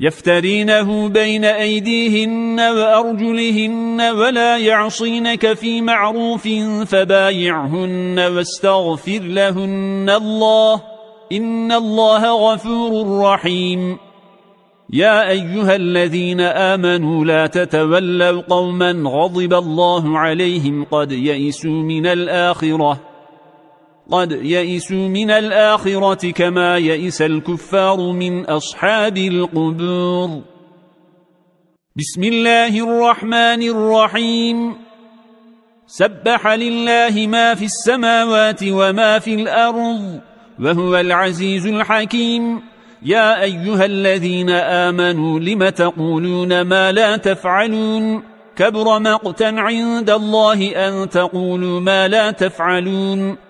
يفترينه بين أيديهن وأرجلهن ولا يعصينك في معروف فبايعهن واستغفر لهن الله. إن الله غفور رحيم. يا أيها الذين آمنوا لا تتولوا قوما غضب الله عليهم قد يئسوا من الآخرة. قد يئسوا من الآخرة كما يئس الكفار من أصحاب القبور. بسم الله الرحمن الرحيم. سبح لله ما في السماوات وما في الأرض وهو العزيز الحكيم. يا أيها الذين آمنوا لم تقولون ما لا تفعلون؟ كبر مقتا عند الله أن تقولوا ما لا تفعلون.